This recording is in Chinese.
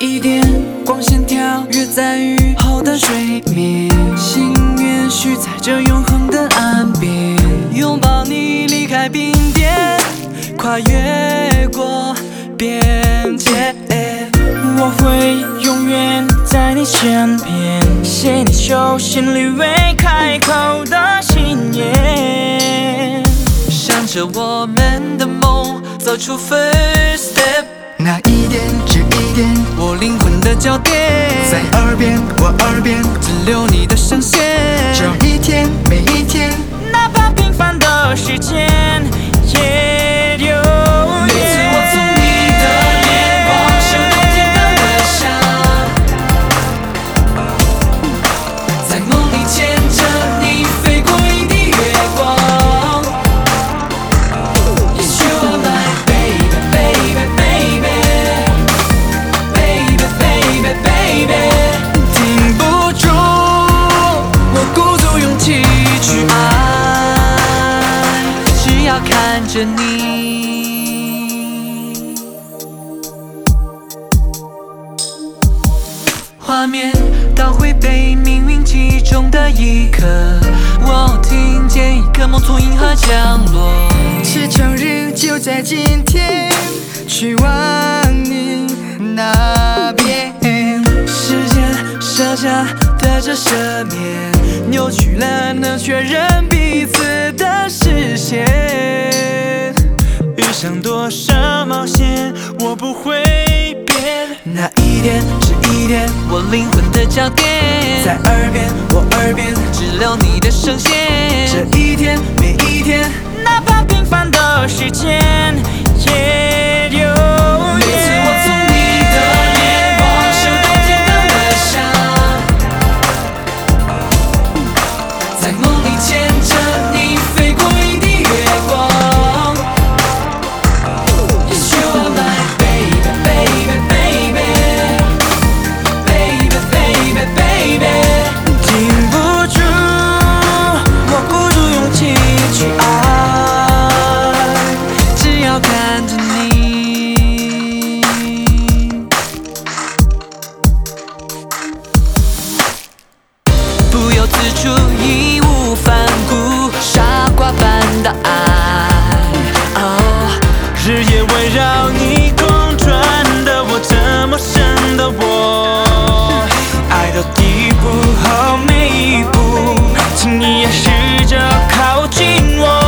一点光线跳跃在雨后的水面，心愿许在这永恒的岸边，拥抱你离开冰点，跨越过边界。我会永远在你身边，写你手心里未开口的信念，向着我们的梦走出 first step。那一点，的焦点，在耳边，我耳边，只留你着你。画面倒回被命运击中的一刻，我听见一个梦从银河降落。是成日就在今天，去往间设下的这赦免，扭曲了能确认彼此的视线。遇上多少冒险，我不会变。那一点是一点，我灵魂的焦点，在耳边，我耳边，只留你的声线。这一天，每一天，哪怕平凡的时间，要看着你，不由自主，义无反顾，傻瓜般的爱。哦，日夜围绕你公转的我，这么深的我，爱到地步，后，每一步，请你也试着靠近我。